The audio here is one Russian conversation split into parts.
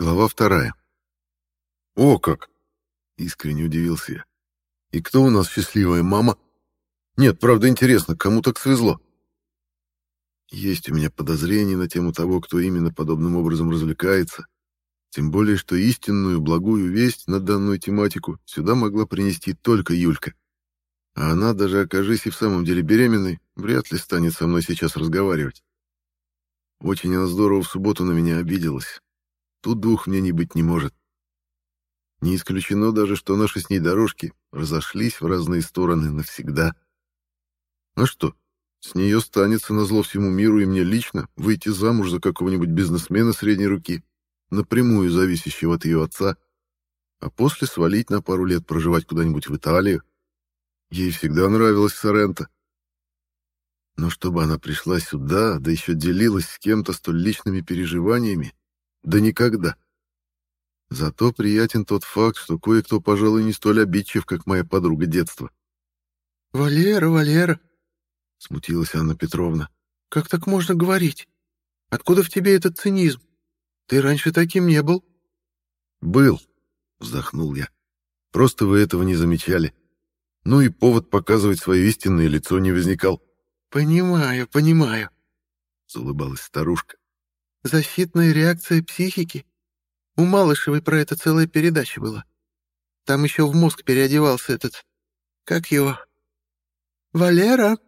Глава вторая. «О как!» — искренне удивился я. «И кто у нас счастливая мама? Нет, правда, интересно, кому так свезло?» Есть у меня подозрения на тему того, кто именно подобным образом развлекается, тем более, что истинную благую весть на данную тематику сюда могла принести только Юлька. А она, даже окажись и в самом деле беременной, вряд ли станет со мной сейчас разговаривать. Очень она здорово в субботу на меня обиделась. Тут двух не быть не может. Не исключено даже, что наши с ней дорожки разошлись в разные стороны навсегда. А что, с нее станется назло всему миру и мне лично выйти замуж за какого-нибудь бизнесмена средней руки, напрямую зависящего от ее отца, а после свалить на пару лет проживать куда-нибудь в Италию. Ей всегда нравилась Соренто. Но чтобы она пришла сюда, да еще делилась с кем-то столь личными переживаниями, да никогда. Зато приятен тот факт, что кое-кто, пожалуй, не столь обидчив, как моя подруга детства. «Валера, Валера!» — смутилась Анна Петровна. «Как так можно говорить? Откуда в тебе этот цинизм? Ты раньше таким не был?» «Был», — вздохнул я. «Просто вы этого не замечали. Ну и повод показывать свое истинное лицо не возникал». «Понимаю, понимаю», — заулыбалась старушка. «Защитная реакция психики. У Малышевой про это целая передача была. Там еще в мозг переодевался этот... Как его? Валера!»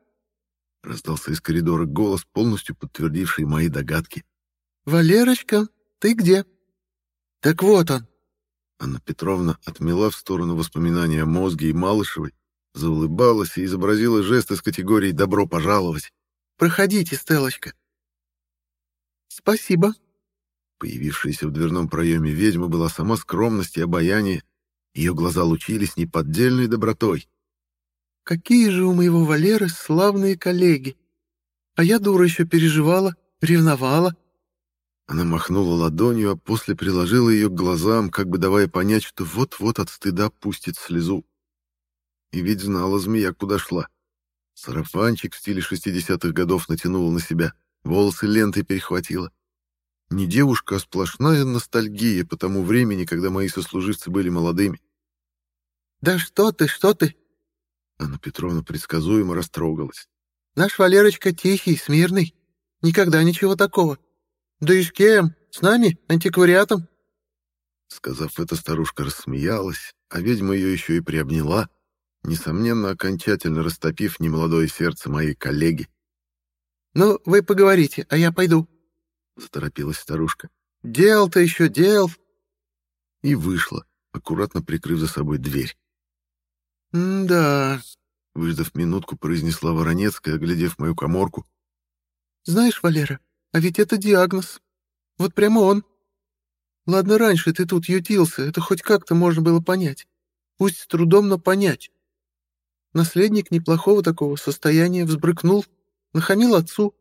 Раздался из коридора голос, полностью подтвердивший мои догадки. «Валерочка, ты где?» «Так вот он». Анна Петровна отмела в сторону воспоминания о мозге и Малышевой, заулыбалась и изобразила жест из категории «добро пожаловать». «Проходите, Стеллочка». «Спасибо». Появившаяся в дверном проеме ведьма была сама скромность и обаяние. Ее глаза лучились неподдельной добротой. «Какие же у моего Валеры славные коллеги! А я, дура, еще переживала, ревновала». Она махнула ладонью, а после приложила ее к глазам, как бы давая понять, что вот-вот от стыда пустит слезу. И ведь знала змея, куда шла. Сарафанчик в стиле шестидесятых годов натянула на себя, волосы лентой перехватила. Не девушка, а сплошная ностальгия по тому времени, когда мои сослуживцы были молодыми. «Да что ты, что ты!» Анна Петровна предсказуемо растрогалась. «Наш Валерочка тихий, смирный. Никогда ничего такого. Да и с кем? С нами, антиквариатом?» Сказав это, старушка рассмеялась, а ведьма ее еще и приобняла несомненно, окончательно растопив немолодое сердце моей коллеги. «Ну, вы поговорите, а я пойду», — заторопилась старушка. «Дел-то еще дел». И вышла, аккуратно прикрыв за собой дверь. «Да», — выждав минутку, произнесла Воронецкая, оглядев мою коморку. «Знаешь, Валера, а ведь это диагноз. Вот прямо он. Ладно, раньше ты тут ютился, это хоть как-то можно было понять. Пусть с трудом, но понять. Наследник неплохого такого состояния взбрыкнул, нахамил отцу,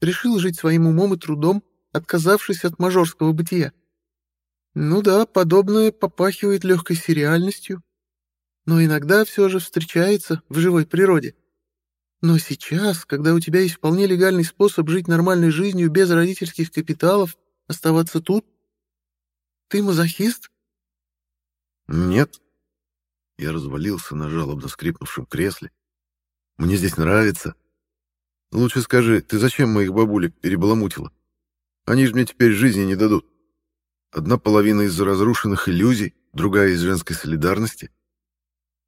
решил жить своим умом и трудом, отказавшись от мажорского бытия. Ну да, подобное попахивает легкой сериальностью, но иногда все же встречается в живой природе. Но сейчас, когда у тебя есть вполне легальный способ жить нормальной жизнью без родительских капиталов, оставаться тут, ты мазохист? Нет, я развалился на жалобно скрипнувшем кресле. «Мне здесь нравится. Лучше скажи, ты зачем моих бабулек перебаламутила? Они же мне теперь жизни не дадут. Одна половина из-за разрушенных иллюзий, другая из женской солидарности».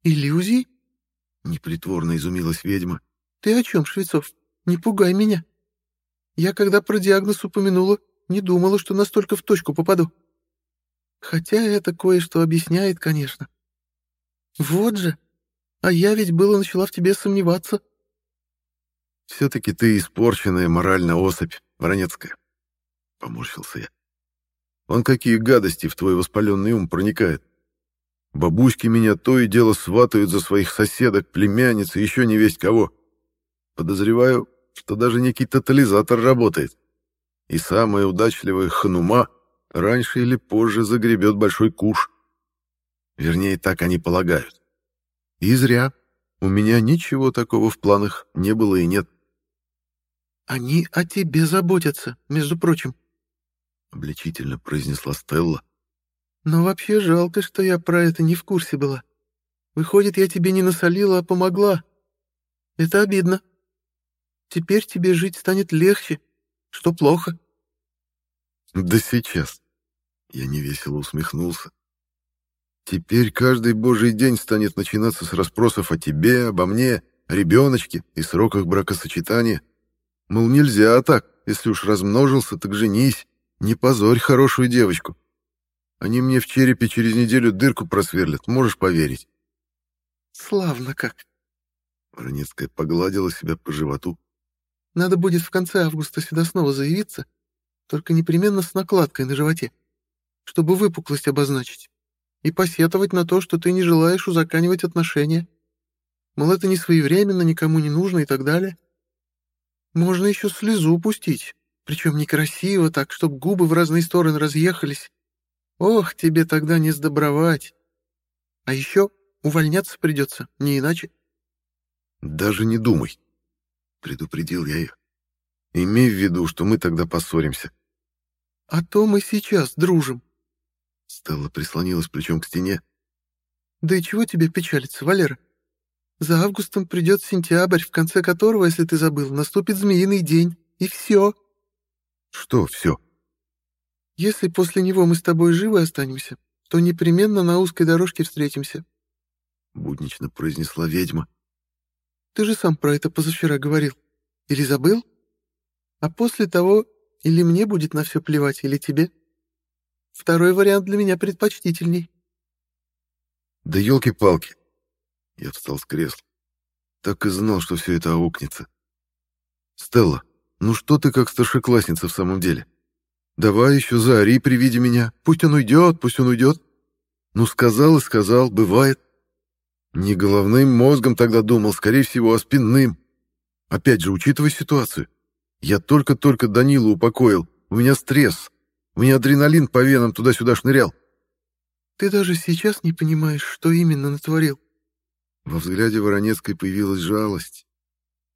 «Иллюзий?» — непритворно изумилась ведьма. «Ты о чем, Швецов? Не пугай меня. Я, когда про диагноз упомянула, не думала, что настолько в точку попаду. Хотя это кое-что объясняет, конечно. Вот же. А я ведь было начала в тебе сомневаться. Все-таки ты испорченная морально особь, Воронецкая. Поморщился я. Он какие гадости в твой воспаленный ум проникает. Бабушки меня то и дело сватают за своих соседок, племянниц и еще не весть кого. Подозреваю, что даже некий тотализатор работает. И самая удачливая ханума раньше или позже загребет большой куш. Вернее, так они полагают. И зря. У меня ничего такого в планах не было и нет. Они о тебе заботятся, между прочим. обличительно произнесла Стелла. Но вообще жалко, что я про это не в курсе была. Выходит, я тебе не насолила, а помогла. Это обидно. Теперь тебе жить станет легче, что плохо. Да сейчас. Я невесело усмехнулся. Теперь каждый божий день станет начинаться с расспросов о тебе, обо мне, ребеночке и сроках бракосочетания. Мол, нельзя так, если уж размножился, так женись, не позорь хорошую девочку. Они мне в черепе через неделю дырку просверлят, можешь поверить. Славно как. Воронецкая погладила себя по животу. Надо будет в конце августа сюда снова заявиться, только непременно с накладкой на животе, чтобы выпуклость обозначить и посетовать на то, что ты не желаешь узаканивать отношения. Мол, это не своевременно, никому не нужно и так далее. Можно еще слезу пустить, причем некрасиво так, чтоб губы в разные стороны разъехались. Ох, тебе тогда не сдобровать. А еще увольняться придется, не иначе. Даже не думай, предупредил я ее. Имей в виду, что мы тогда поссоримся. А то мы сейчас дружим, Стелла прислонилась плечом к стене. «Да и чего тебе печалиться, Валера? За августом придет сентябрь, в конце которого, если ты забыл, наступит змеиный день, и все». «Что все?» «Если после него мы с тобой живы останемся, то непременно на узкой дорожке встретимся», — буднично произнесла ведьма. «Ты же сам про это позавчера говорил. Или забыл? А после того или мне будет на все плевать, или тебе?» Второй вариант для меня предпочтительней. Да елки-палки. Я встал с кресла. Так и знал, что все это аукнется. Стелла, ну что ты как старшеклассница в самом деле? Давай еще заори при меня. Пусть он уйдет, пусть он уйдет. Ну, сказал и сказал, бывает. Не головным мозгом тогда думал, скорее всего, а спинным. Опять же, учитывая ситуацию. Я только-только Данилу упокоил. У меня стресс. У меня адреналин по венам туда-сюда шнырял. Ты даже сейчас не понимаешь, что именно натворил. Во взгляде Воронецкой появилась жалость.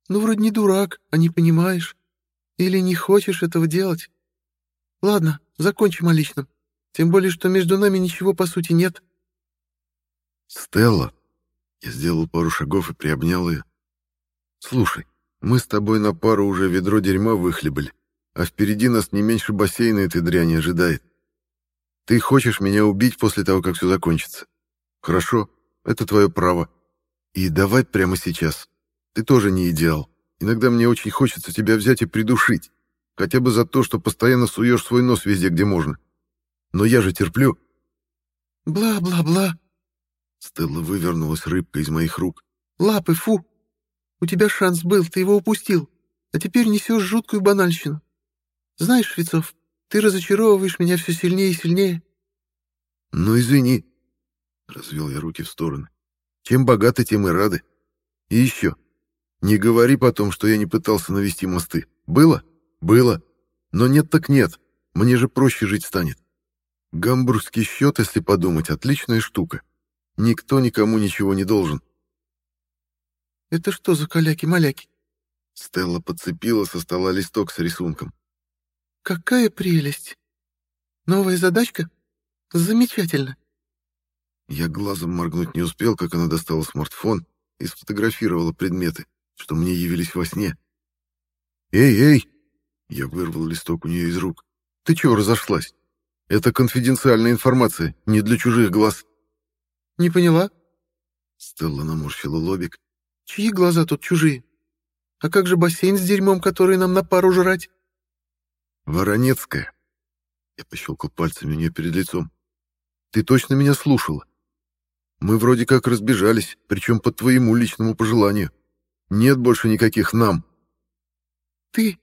Ну, вроде не дурак, а не понимаешь. Или не хочешь этого делать. Ладно, закончим о личном. Тем более, что между нами ничего по сути нет. Стелла. Я сделал пару шагов и приобнял ее. Слушай, мы с тобой на пару уже ведро дерьма выхлебали а впереди нас не меньше бассейна этой дряни ожидает. Ты хочешь меня убить после того, как все закончится? Хорошо, это твое право. И давай прямо сейчас. Ты тоже не идеал. Иногда мне очень хочется тебя взять и придушить. Хотя бы за то, что постоянно суешь свой нос везде, где можно. Но я же терплю. Бла-бла-бла. Стелла вывернулась рыбка из моих рук. Лапы, фу. У тебя шанс был, ты его упустил. А теперь несешь жуткую банальщину. Знаешь, Швецов, ты разочаровываешь меня все сильнее и сильнее. Ну, извини. Развел я руки в стороны. Чем богаты, тем и рады. И еще. Не говори потом, что я не пытался навести мосты. Было? Было. Но нет так нет. Мне же проще жить станет. Гамбургский счет, если подумать, отличная штука. Никто никому ничего не должен. Это что за каляки-маляки? Стелла подцепила со стола листок с рисунком. Какая прелесть! Новая задачка? Замечательно. Я глазом моргнуть не успел, как она достала смартфон и сфотографировала предметы, что мне явились во сне. «Эй, эй!» Я вырвал листок у нее из рук. «Ты чего разошлась? Это конфиденциальная информация, не для чужих глаз». «Не поняла?» Стелла наморщила лобик. «Чьи глаза тут чужие? А как же бассейн с дерьмом, который нам на пару жрать?» Воронецкая. Я пощелкал пальцами у нее перед лицом. Ты точно меня слушала? Мы вроде как разбежались, причем по твоему личному пожеланию. Нет больше никаких «нам». Ты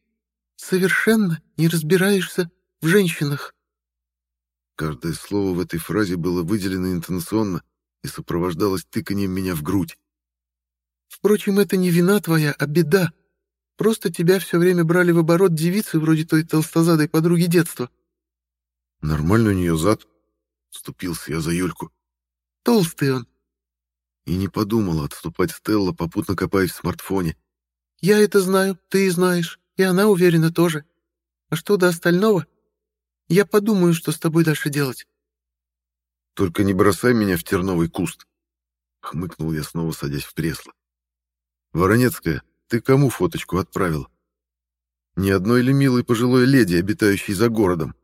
совершенно не разбираешься в женщинах. Каждое слово в этой фразе было выделено интонационно и сопровождалось тыканием меня в грудь. Впрочем, это не вина твоя, а беда. Просто тебя все время брали в оборот девицы вроде той толстозадой подруги детства. Нормально у нее зад. Вступился я за Юльку. Толстый он. И не подумала отступать Стелла, попутно копаясь в смартфоне. Я это знаю, ты и знаешь, и она уверена тоже. А что до остального? Я подумаю, что с тобой дальше делать. Только не бросай меня в терновый куст. Хмыкнул я, снова садясь в кресло. Воронецкая, ты кому фоточку отправила? Ни одной ли милой пожилой леди, обитающей за городом?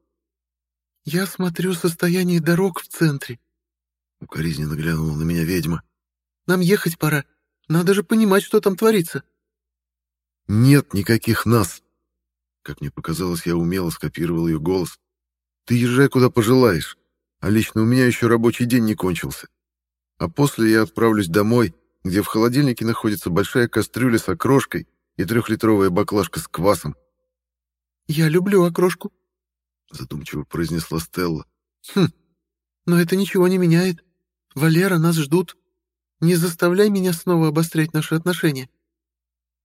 Я смотрю состояние дорог в центре. Укоризненно глянула на меня ведьма. Нам ехать пора. Надо же понимать, что там творится. Нет никаких нас. Как мне показалось, я умело скопировал ее голос. Ты езжай куда пожелаешь, а лично у меня еще рабочий день не кончился. А после я отправлюсь домой, где в холодильнике находится большая кастрюля с окрошкой и трехлитровая баклажка с квасом. «Я люблю окрошку», — задумчиво произнесла Стелла. «Хм, но это ничего не меняет. Валера, нас ждут. Не заставляй меня снова обострять наши отношения.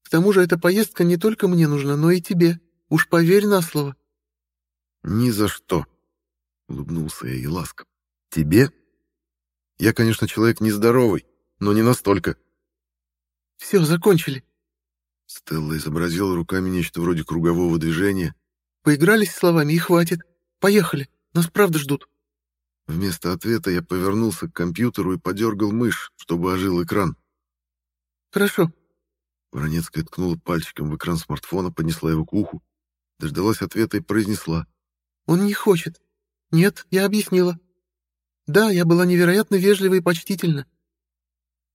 К тому же эта поездка не только мне нужна, но и тебе. Уж поверь на слово». «Ни за что», — улыбнулся я ей ласком. «Тебе? Я, конечно, человек нездоровый, но не настолько». «Все, закончили». Стелла изобразила руками нечто вроде кругового движения. «Поигрались словами и хватит. Поехали. Нас правда ждут». Вместо ответа я повернулся к компьютеру и подергал мышь, чтобы ожил экран. «Хорошо». Воронецкая ткнула пальчиком в экран смартфона, поднесла его к уху, дождалась ответа и произнесла. «Он не хочет. Нет, я объяснила. Да, я была невероятно вежлива и почтительна».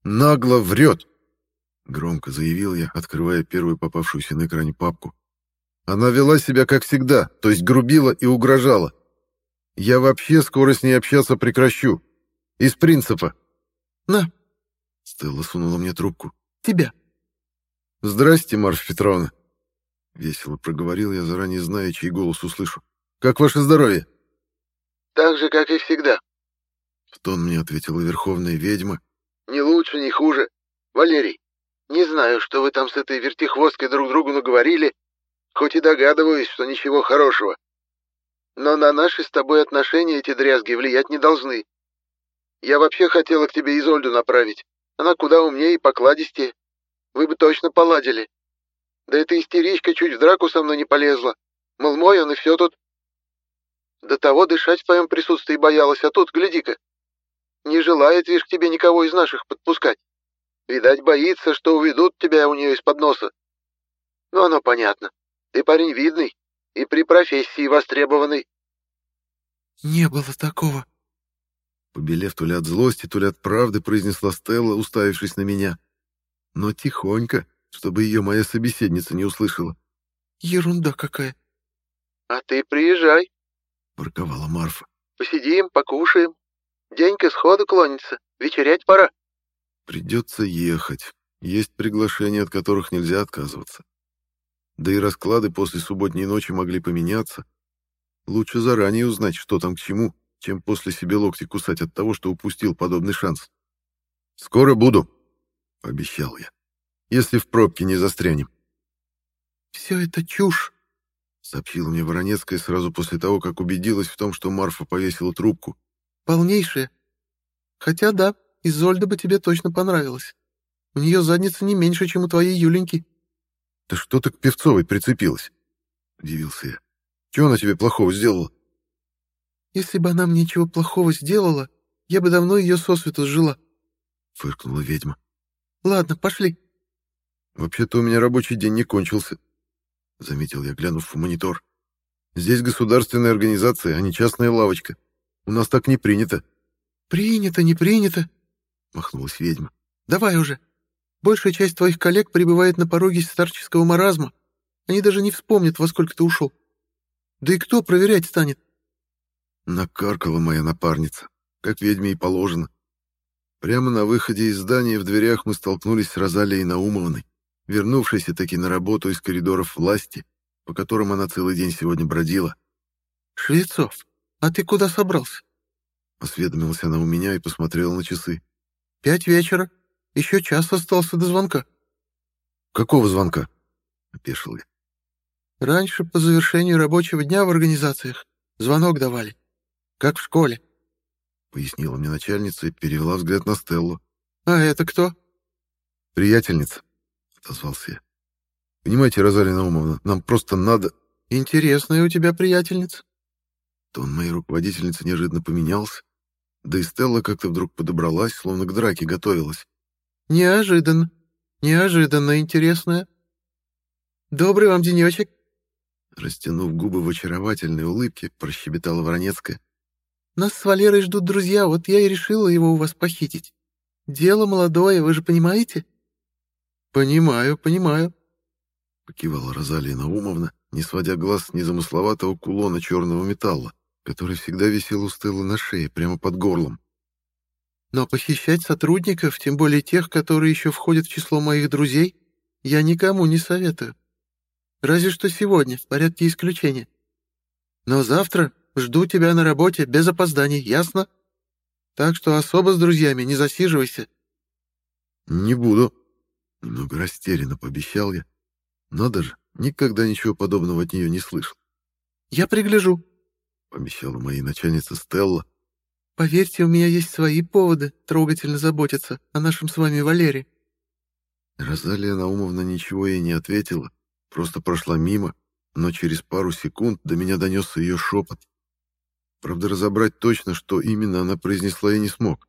«Нагло врет!» — громко заявил я, открывая первую попавшуюся на экране папку. «Она вела себя как всегда, то есть грубила и угрожала. Я вообще скоро с ней общаться прекращу. Из принципа. На. Стелла сунула мне трубку. Тебя. Здрасте, Марфа Петровна. Весело проговорил я, заранее зная, чей голос услышу. Как ваше здоровье? Так же, как и всегда. В тон мне ответила верховная ведьма. Не лучше, не хуже. Валерий, не знаю, что вы там с этой вертихвосткой друг другу наговорили, хоть и догадываюсь, что ничего хорошего. Но на наши с тобой отношения эти дрязги влиять не должны. Я вообще хотела к тебе Изольду направить. Она куда умнее и покладистее. Вы бы точно поладили. Да эта истеричка чуть в драку со мной не полезла. Мол, мой он и все тут. До того дышать в твоем присутствии боялась, а тут, гляди-ка. Не желает, видишь, к тебе никого из наших подпускать. Видать, боится, что уведут тебя у нее из-под носа. Ну, оно понятно. Ты парень видный и при профессии востребованный. Не было такого. Побелев то ли от злости, то ли от правды, произнесла Стелла, уставившись на меня. Но тихонько, чтобы ее моя собеседница не услышала. Ерунда какая. А ты приезжай, ворковала Марфа. Посидим, покушаем. День к исходу клонится, вечерять пора. Придется ехать. Есть приглашения, от которых нельзя отказываться. Да и расклады после субботней ночи могли поменяться. Лучше заранее узнать, что там к чему, чем после себе локти кусать от того, что упустил подобный шанс. «Скоро буду», — пообещал я, — «если в пробке не застрянем». «Все это чушь», — сообщила мне Воронецкая сразу после того, как убедилась в том, что Марфа повесила трубку. «Полнейшая. Хотя да, Изольда бы тебе точно понравилась. У нее задница не меньше, чем у твоей Юленьки». «Да что ты к Певцовой прицепилась?» — удивился я. «Чего она тебе плохого сделала?» «Если бы она мне ничего плохого сделала, я бы давно ее сосвету сжила», — фыркнула ведьма. «Ладно, пошли». «Вообще-то у меня рабочий день не кончился», — заметил я, глянув в монитор. «Здесь государственная организация, а не частная лавочка. У нас так не принято». «Принято, не принято», — махнулась ведьма. «Давай уже». Большая часть твоих коллег пребывает на пороге старческого маразма. Они даже не вспомнят, во сколько ты ушел. Да и кто проверять станет? Накаркала моя напарница, как ведьме и положено. Прямо на выходе из здания в дверях мы столкнулись с Розалией Наумовной, вернувшейся таки на работу из коридоров власти, по которым она целый день сегодня бродила. «Швецов, а ты куда собрался?» Осведомилась она у меня и посмотрела на часы. «Пять вечера. Еще час остался до звонка. Какого звонка? Опешил я. Раньше, по завершению рабочего дня в организациях, звонок давали. Как в школе. Пояснила мне начальница и перевела взгляд на Стеллу. А это кто? Приятельница, отозвался я. Понимаете, Розалия Наумовна, нам просто надо... Интересная у тебя приятельница. Тон моей руководительницы неожиданно поменялся, да и Стелла как-то вдруг подобралась, словно к драке готовилась. «Неожиданно, неожиданно интересное. Добрый вам денечек!» Растянув губы в очаровательной улыбке, прощебетала Воронецкая. «Нас с Валерой ждут друзья, вот я и решила его у вас похитить. Дело молодое, вы же понимаете?» «Понимаю, понимаю», — покивала Розалия Наумовна, не сводя глаз с незамысловатого кулона черного металла, который всегда висел у Стеллы на шее, прямо под горлом. «Но похищать сотрудников, тем более тех, которые еще входят в число моих друзей, я никому не советую. Разве что сегодня, в порядке исключения. Но завтра жду тебя на работе без опозданий, ясно? Так что особо с друзьями не засиживайся». «Не буду», — немного растерянно пообещал я. Надо же, никогда ничего подобного от нее не слышал. «Я пригляжу», — пообещала моя начальница Стелла. «Поверьте, у меня есть свои поводы трогательно заботиться о нашем с вами Валере». Розалия Наумовна ничего ей не ответила, просто прошла мимо, но через пару секунд до меня донесся ее шепот. Правда, разобрать точно, что именно она произнесла, я не смог.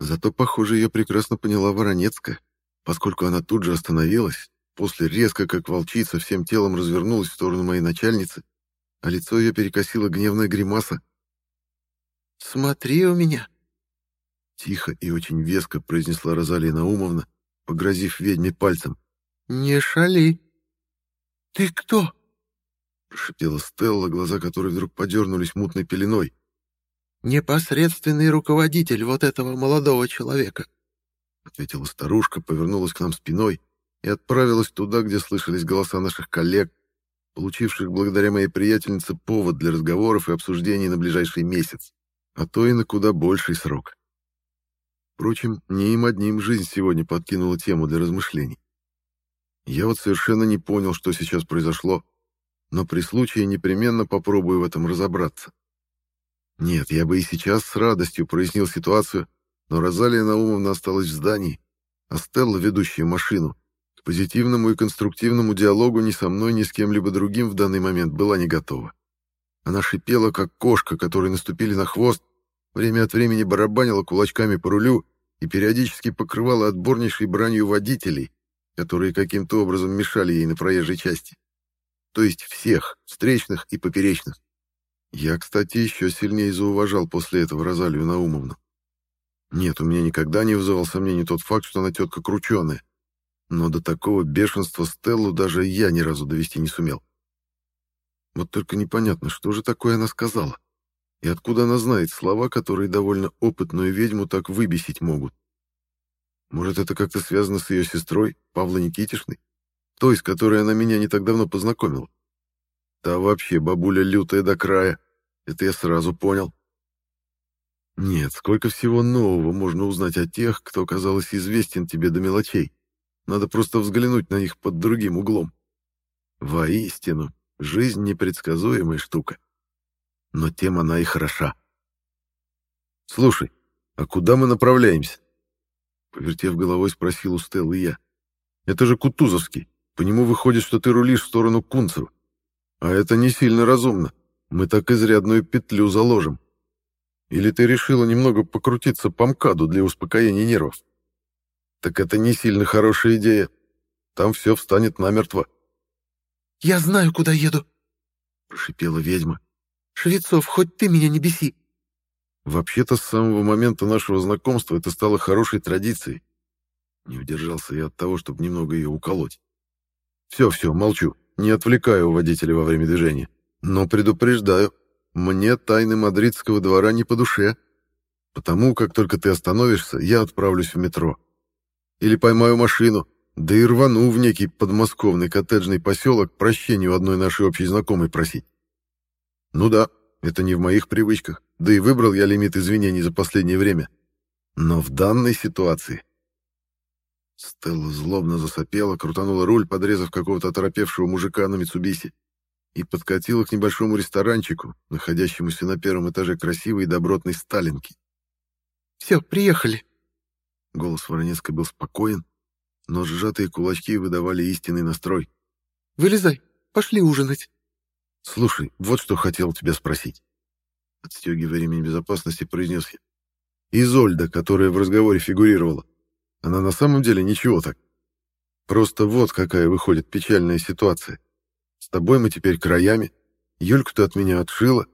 Зато, похоже, ее прекрасно поняла Воронецкая, поскольку она тут же остановилась, после резко, как волчица, всем телом развернулась в сторону моей начальницы, а лицо ее перекосило гневная гримаса. «Смотри у меня!» Тихо и очень веско произнесла Розалия Наумовна, погрозив ведьме пальцем. «Не шали!» «Ты кто?» прошипела Стелла, глаза которой вдруг подернулись мутной пеленой. «Непосредственный руководитель вот этого молодого человека», — ответила старушка, повернулась к нам спиной и отправилась туда, где слышались голоса наших коллег, получивших благодаря моей приятельнице повод для разговоров и обсуждений на ближайший месяц, а то и на куда больший срок. Впрочем, не им одним жизнь сегодня подкинула тему для размышлений. Я вот совершенно не понял, что сейчас произошло, но при случае непременно попробую в этом разобраться. Нет, я бы и сейчас с радостью прояснил ситуацию, но Розалия Наумовна осталась в здании, а Стелла, ведущая машину, к позитивному и конструктивному диалогу ни со мной, ни с кем-либо другим в данный момент была не готова. Она шипела, как кошка, которой наступили на хвост, время от времени барабанила кулачками по рулю и периодически покрывала отборнейшей бранью водителей, которые каким-то образом мешали ей на проезжей части то есть всех, встречных и поперечных. Я, кстати, еще сильнее зауважал после этого Розалию Наумовну. Нет, у меня никогда не вызывал сомнений тот факт, что она тетка крученая. Но до такого бешенства Стеллу даже я ни разу довести не сумел. Вот только непонятно, что же такое она сказала. И откуда она знает слова, которые довольно опытную ведьму так выбесить могут. Может, это как-то связано с ее сестрой, Павлой Никитишной? той, с которой она меня не так давно познакомила. Та вообще бабуля лютая до края, это я сразу понял. Нет, сколько всего нового можно узнать о тех, кто, казалось, известен тебе до мелочей. Надо просто взглянуть на них под другим углом. Воистину, жизнь непредсказуемая штука. Но тем она и хороша. «Слушай, а куда мы направляемся?» Повертев головой, спросил у Стеллы я. «Это же Кутузовский. По нему выходит, что ты рулишь в сторону Кунцева. А это не сильно разумно. Мы так изрядную петлю заложим. Или ты решила немного покрутиться по МКАДу для успокоения нервов? Так это не сильно хорошая идея. Там все встанет намертво. «Я знаю, куда еду», — прошипела ведьма. «Швецов, хоть ты меня не беси». Вообще-то с самого момента нашего знакомства это стало хорошей традицией. Не удержался я от того, чтобы немного ее уколоть. Все-все, молчу. Не отвлекаю водителя во время движения. Но предупреждаю, мне тайны мадридского двора не по душе. Потому как только ты остановишься, я отправлюсь в метро. Или поймаю машину, да и рвану в некий подмосковный коттеджный поселок прощению одной нашей общей знакомой просить. Ну да, это не в моих привычках, да и выбрал я лимит извинений за последнее время. Но в данной ситуации Стелла злобно засопела, крутанула руль, подрезав какого-то оторопевшего мужика на Митсубиси, и подкатила к небольшому ресторанчику, находящемуся на первом этаже красивой и добротной Сталинки. «Все, приехали!» Голос Воронецкой был спокоен, но сжатые кулачки выдавали истинный настрой. «Вылезай, пошли ужинать!» «Слушай, вот что хотел тебя спросить. Отстегивая ремень безопасности, произнес я. Изольда, которая в разговоре фигурировала. Она на самом деле ничего так. Просто вот какая выходит печальная ситуация. С тобой мы теперь краями. Юльку ты от меня отшила.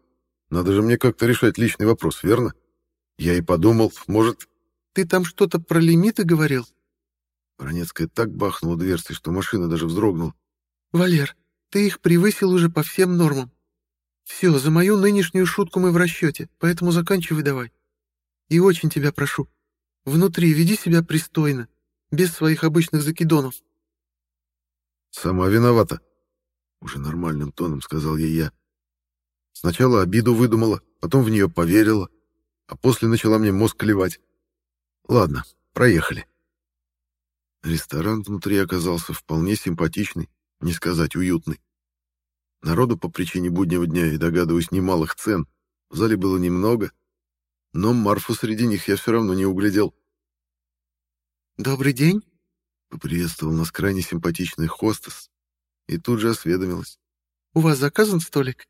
Надо же мне как-то решать личный вопрос, верно? Я и подумал, может... Ты там что-то про лимиты говорил? Бронецкая так бахнула дверцей, что машина даже вздрогнула. Валер, ты их превысил уже по всем нормам. Все, за мою нынешнюю шутку мы в расчете, поэтому заканчивай давай. И очень тебя прошу, внутри веди себя пристойно, без своих обычных закидонов. Сама виновата. Уже нормальным тоном сказал ей я. Сначала обиду выдумала, потом в нее поверила, а после начала мне мозг клевать. Ладно, проехали. Ресторан внутри оказался вполне симпатичный, не сказать уютный. Народу по причине буднего дня и, догадываюсь, немалых цен в зале было немного, но Марфу среди них я все равно не углядел. «Добрый день», — поприветствовал нас крайне симпатичный хостес и тут же осведомилась. «У вас заказан столик?»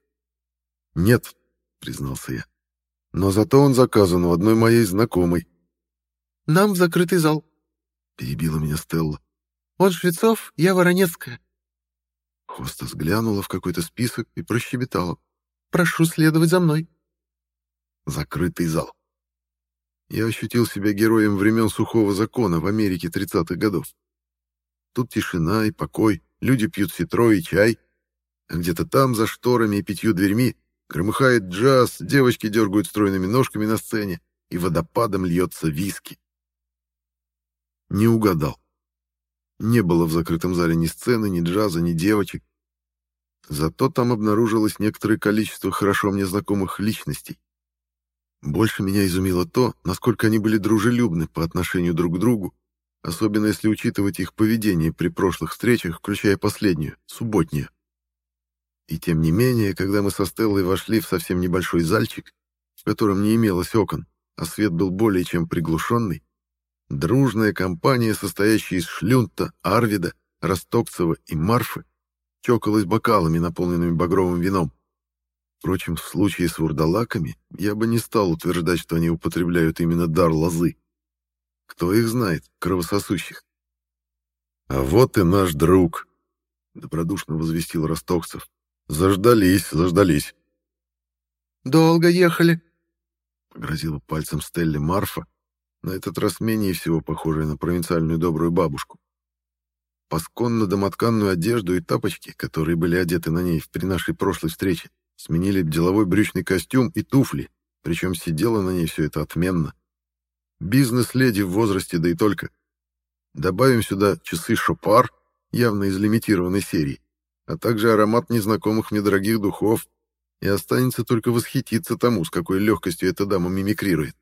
«Нет», — признался я. «Но зато он заказан у одной моей знакомой». «Нам в закрытый зал», — перебила меня Стелла. «Он Швецов, я Воронецкая». Хоста взглянула в какой-то список и прощебетала. «Прошу следовать за мной». Закрытый зал. Я ощутил себя героем времен сухого закона в Америке 30-х годов. Тут тишина и покой, люди пьют ситро и чай, а где-то там, за шторами и пятью дверьми, громыхает джаз, девочки дергают стройными ножками на сцене, и водопадом льется виски. Не угадал. Не было в закрытом зале ни сцены, ни джаза, ни девочек. Зато там обнаружилось некоторое количество хорошо мне знакомых личностей. Больше меня изумило то, насколько они были дружелюбны по отношению друг к другу, особенно если учитывать их поведение при прошлых встречах, включая последнюю, субботнюю. И тем не менее, когда мы со Стеллой вошли в совсем небольшой зальчик, в котором не имелось окон, а свет был более чем приглушенный, дружная компания, состоящая из Шлюнта, Арвида, Ростокцева и Марфы, чокалась бокалами, наполненными багровым вином. Впрочем, в случае с вурдалаками я бы не стал утверждать, что они употребляют именно дар лозы. Кто их знает, кровососущих? «А вот и наш друг», — добродушно возвестил Ростокцев. «Заждались, заждались». «Долго ехали», — погрозила пальцем Стелле Марфа, на этот раз менее всего похожая на провинциальную добрую бабушку. Пасконно-домотканную одежду и тапочки, которые были одеты на ней при нашей прошлой встрече, Сменили деловой брючный костюм и туфли, причем сидело на ней все это отменно. Бизнес-леди в возрасте, да и только. Добавим сюда часы Шопар, явно из лимитированной серии, а также аромат незнакомых мне дорогих духов, и останется только восхититься тому, с какой легкостью эта дама мимикрирует.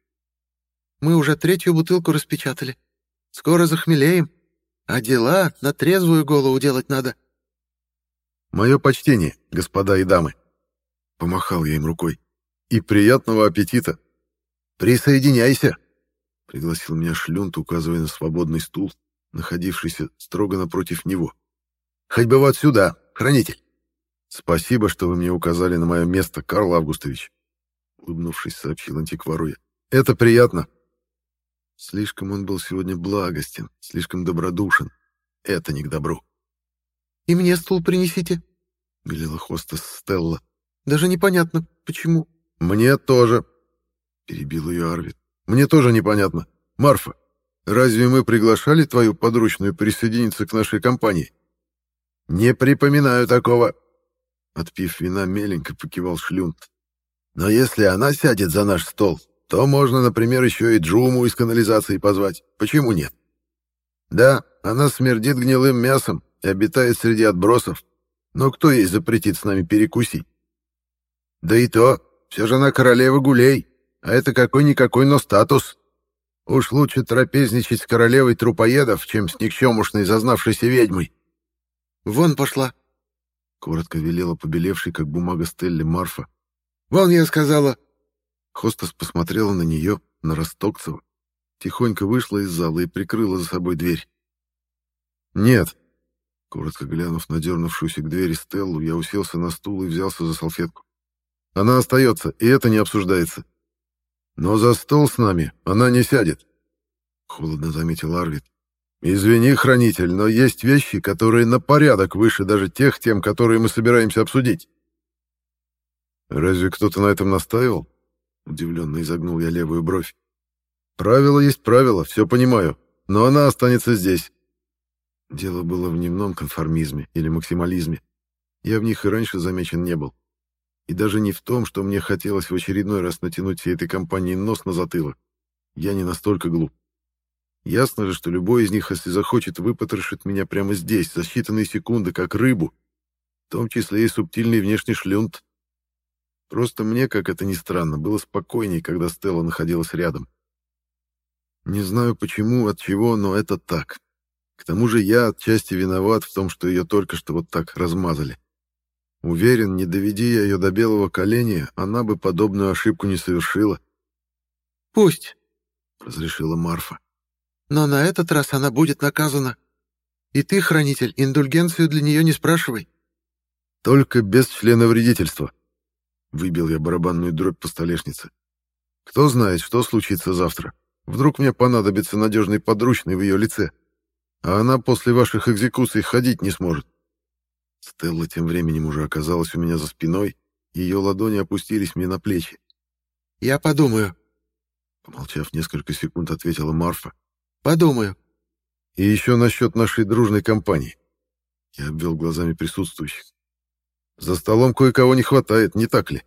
«Мы уже третью бутылку распечатали. Скоро захмелеем, а дела на трезвую голову делать надо». «Мое почтение, господа и дамы», Помахал я им рукой. «И приятного аппетита!» «Присоединяйся!» Пригласил меня Шлюнт, указывая на свободный стул, находившийся строго напротив него. «Хоть бы вот сюда, хранитель!» «Спасибо, что вы мне указали на мое место, Карл Августович!» Улыбнувшись, сообщил антиквару я. «Это приятно!» Слишком он был сегодня благостен, слишком добродушен. Это не к добру. «И мне стул принесите», — велела хостес Стелла. Даже непонятно, почему. Мне тоже, перебил ее Арвид. Мне тоже непонятно. Марфа, разве мы приглашали твою подручную присоединиться к нашей компании? Не припоминаю такого. Отпив вина, меленько покивал Шлюнт. Но если она сядет за наш стол, то можно, например, еще и Джуму из канализации позвать. Почему нет? Да, она смердит гнилым мясом и обитает среди отбросов. Но кто ей запретит с нами перекусить? Да и то, все же она королева гулей, а это какой-никакой, но статус. Уж лучше трапезничать с королевой трупоедов, чем с никчемушной зазнавшейся ведьмой. «Вон пошла!» — коротко велела побелевшей, как бумага Стелли, Марфа. «Вон, я сказала!» Хостас посмотрела на нее, на Ростокцева, тихонько вышла из зала и прикрыла за собой дверь. «Нет!» Коротко глянув на дернувшуюся к двери Стеллу, я уселся на стул и взялся за салфетку. Она остается, и это не обсуждается. Но за стол с нами она не сядет, — холодно заметил Арвид. Извини, хранитель, но есть вещи, которые на порядок выше даже тех тем, которые мы собираемся обсудить. Разве кто-то на этом настаивал? Удивленно изогнул я левую бровь. Правило есть правило, все понимаю, но она останется здесь. Дело было в дневном конформизме или максимализме. Я в них и раньше замечен не был. И даже не в том, что мне хотелось в очередной раз натянуть всей этой компании нос на затылок. Я не настолько глуп. Ясно же, что любой из них, если захочет, выпотрошит меня прямо здесь, за считанные секунды, как рыбу, в том числе и субтильный внешний шлюнт. Просто мне, как это ни странно, было спокойней, когда Стелла находилась рядом. Не знаю почему, от чего, но это так. К тому же я отчасти виноват в том, что ее только что вот так размазали. Уверен, не доведи я ее до белого коленя, она бы подобную ошибку не совершила. «Пусть», — разрешила Марфа. «Но на этот раз она будет наказана. И ты, хранитель, индульгенцию для нее не спрашивай». «Только без члена вредительства», — выбил я барабанную дробь по столешнице. «Кто знает, что случится завтра. Вдруг мне понадобится надежный подручный в ее лице, а она после ваших экзекуций ходить не сможет». Стелла тем временем уже оказалась у меня за спиной, ее ладони опустились мне на плечи. «Я подумаю», — помолчав несколько секунд, ответила Марфа. «Подумаю». «И еще насчет нашей дружной компании». Я обвел глазами присутствующих. «За столом кое-кого не хватает, не так ли?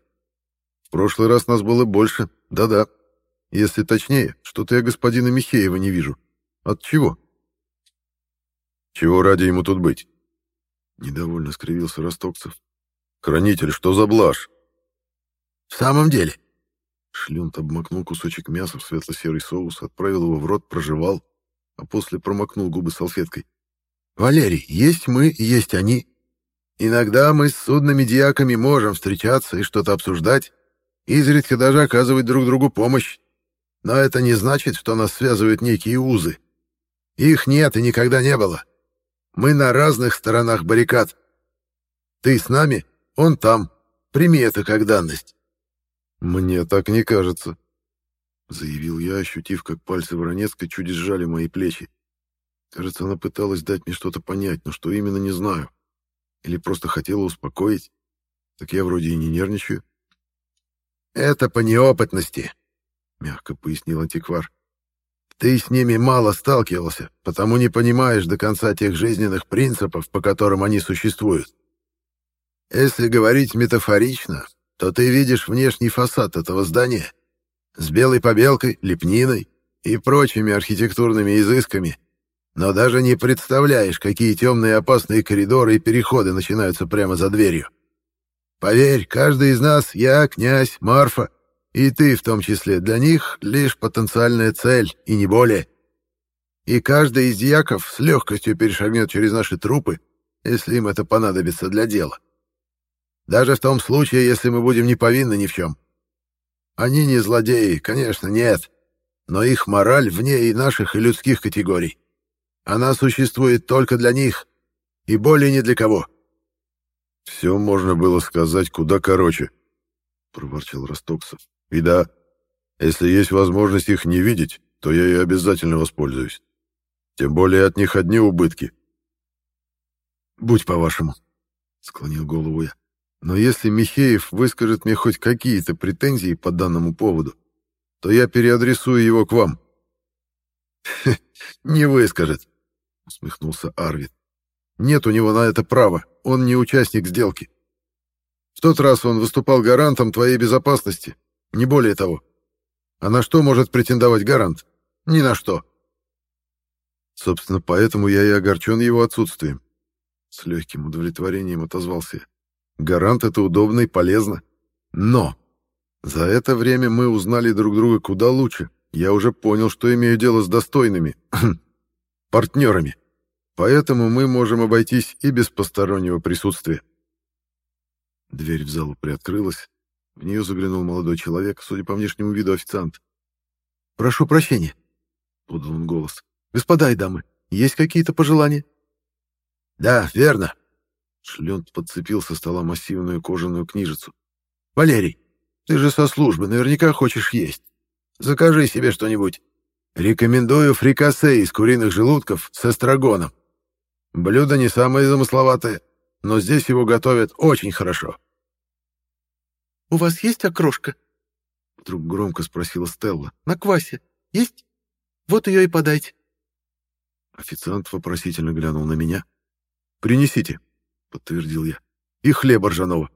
В прошлый раз нас было больше, да-да. Если точнее, что-то я господина Михеева не вижу. От чего?» «Чего ради ему тут быть?» Недовольно скривился Ростокцев. «Хранитель, что за блажь?» «В самом деле?» Шлюнт обмакнул кусочек мяса в светло-серый соус, отправил его в рот, прожевал, а после промокнул губы салфеткой. «Валерий, есть мы, есть они. Иногда мы с судными диаками можем встречаться и что-то обсуждать, изредка даже оказывать друг другу помощь. Но это не значит, что нас связывают некие узы. Их нет и никогда не было. Мы на разных сторонах баррикад. Ты с нами, он там. Прими это как данность. Мне так не кажется, заявил я, ощутив, как пальцы Воронецкой чуть сжали мои плечи. Кажется, она пыталась дать мне что-то понять, но что именно не знаю. Или просто хотела успокоить. Так я вроде и не нервничаю. Это по неопытности, мягко пояснил антиквар. Ты с ними мало сталкивался, потому не понимаешь до конца тех жизненных принципов, по которым они существуют. Если говорить метафорично, то ты видишь внешний фасад этого здания с белой побелкой, лепниной и прочими архитектурными изысками, но даже не представляешь, какие темные опасные коридоры и переходы начинаются прямо за дверью. Поверь, каждый из нас, я, князь, Марфа, и ты в том числе, для них лишь потенциальная цель, и не более. И каждый из яков с легкостью перешагнет через наши трупы, если им это понадобится для дела. Даже в том случае, если мы будем не повинны ни в чем. Они не злодеи, конечно, нет, но их мораль вне и наших, и людских категорий. Она существует только для них, и более ни для кого. «Все можно было сказать куда короче», — проворчал Ростоксов. И да, если есть возможность их не видеть, то я и обязательно воспользуюсь. Тем более от них одни убытки. «Будь по-вашему», — склонил голову я. «Но если Михеев выскажет мне хоть какие-то претензии по данному поводу, то я переадресую его к вам». «Не выскажет», — усмехнулся Арвид. «Нет у него на это права, он не участник сделки. В тот раз он выступал гарантом твоей безопасности, не более того. А на что может претендовать гарант? Ни на что. Собственно, поэтому я и огорчен его отсутствием. С легким удовлетворением отозвался я. Гарант — это удобно и полезно. Но за это время мы узнали друг друга куда лучше. Я уже понял, что имею дело с достойными партнерами. Поэтому мы можем обойтись и без постороннего присутствия. Дверь в залу приоткрылась, в нее заглянул молодой человек, судя по внешнему виду официант. «Прошу прощения», — подал он голос. «Господа и дамы, есть какие-то пожелания?» «Да, верно». Шлент подцепил со стола массивную кожаную книжицу. Валерий, ты же со службы, наверняка хочешь есть. Закажи себе что-нибудь. Рекомендую фрикасе из куриных желудков с эстрагоном. Блюдо не самое замысловатое, но здесь его готовят очень хорошо. «У вас есть окрошка?» Вдруг громко спросила Стелла. «На квасе. Есть? Вот ее и подайте». Официант вопросительно глянул на меня. «Принесите», — подтвердил я. «И хлеба ржаного».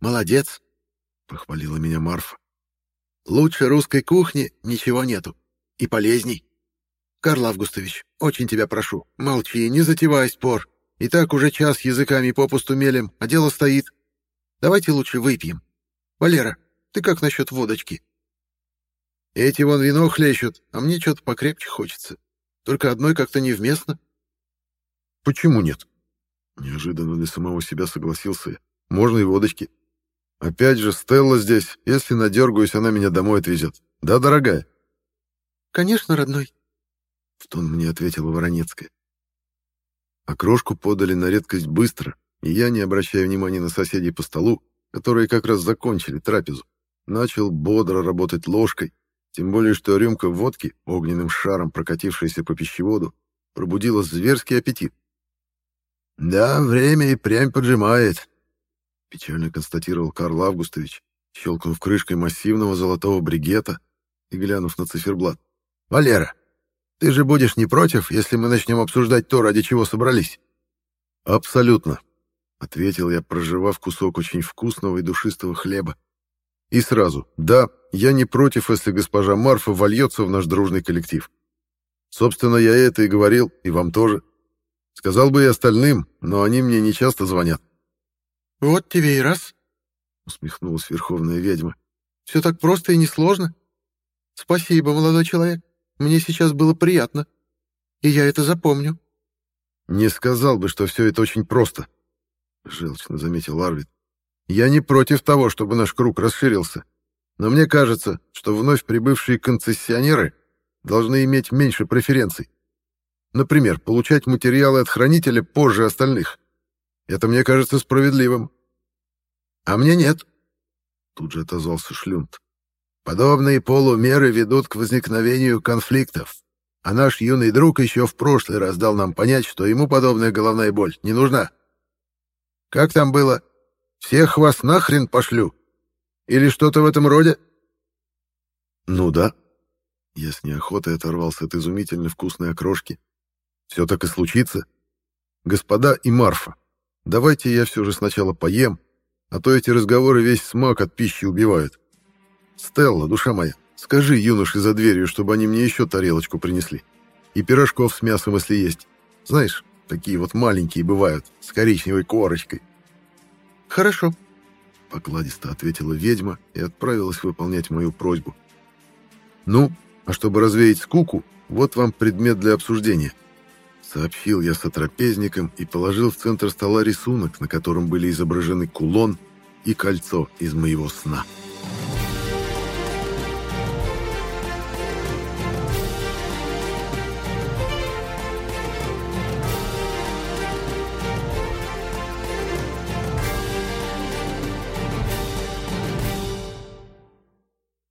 «Молодец», — похвалила меня Марфа. «Лучше русской кухни ничего нету. И полезней. Карл Августович, очень тебя прошу, молчи, не затевай спор. И так уже час языками попусту мелем, а дело стоит. Давайте лучше выпьем. Валера, ты как насчет водочки?» «Эти вон вино хлещут, а мне что-то покрепче хочется. Только одной как-то невместно». «Почему нет?» Неожиданно для самого себя согласился я. «Можно и водочки. Опять же, Стелла здесь. Если надергаюсь, она меня домой отвезет. Да, дорогая?» «Конечно, родной», — в тон мне ответила Воронецкая. Окрошку подали на редкость быстро, и я, не обращая внимания на соседей по столу, которые как раз закончили трапезу, начал бодро работать ложкой, тем более что рюмка водки, огненным шаром прокатившаяся по пищеводу, пробудила зверский аппетит. «Да, время и прям поджимает», — печально констатировал Карл Августович, щелкнув крышкой массивного золотого бригета и глянув на циферблат. «Валера, ты же будешь не против, если мы начнем обсуждать то, ради чего собрались?» «Абсолютно», — ответил я, проживав кусок очень вкусного и душистого хлеба. И сразу, да, я не против, если госпожа Марфа вольется в наш дружный коллектив. Собственно, я это и говорил, и вам тоже. Сказал бы и остальным, но они мне не часто звонят. «Вот тебе и раз», — усмехнулась верховная ведьма. «Все так просто и несложно. Спасибо, молодой человек. Мне сейчас было приятно. И я это запомню». «Не сказал бы, что все это очень просто», — желчно заметил Арвид. Я не против того, чтобы наш круг расширился, но мне кажется, что вновь прибывшие концессионеры должны иметь меньше преференций. Например, получать материалы от хранителя позже остальных. Это мне кажется справедливым. А мне нет. Тут же отозвался Шлюнт. Подобные полумеры ведут к возникновению конфликтов. А наш юный друг еще в прошлый раз дал нам понять, что ему подобная головная боль не нужна. Как там было? Всех вас нахрен пошлю? Или что-то в этом роде?» «Ну да». Я с неохотой оторвался от изумительно вкусной окрошки. «Все так и случится. Господа и Марфа, давайте я все же сначала поем, а то эти разговоры весь смак от пищи убивают. Стелла, душа моя, скажи юноше за дверью, чтобы они мне еще тарелочку принесли. И пирожков с мясом, если есть. Знаешь, такие вот маленькие бывают, с коричневой корочкой. «Хорошо», — покладисто ответила ведьма и отправилась выполнять мою просьбу. «Ну, а чтобы развеять скуку, вот вам предмет для обсуждения», — сообщил я сотрапезникам и положил в центр стола рисунок, на котором были изображены кулон и кольцо из моего сна. «Кулон»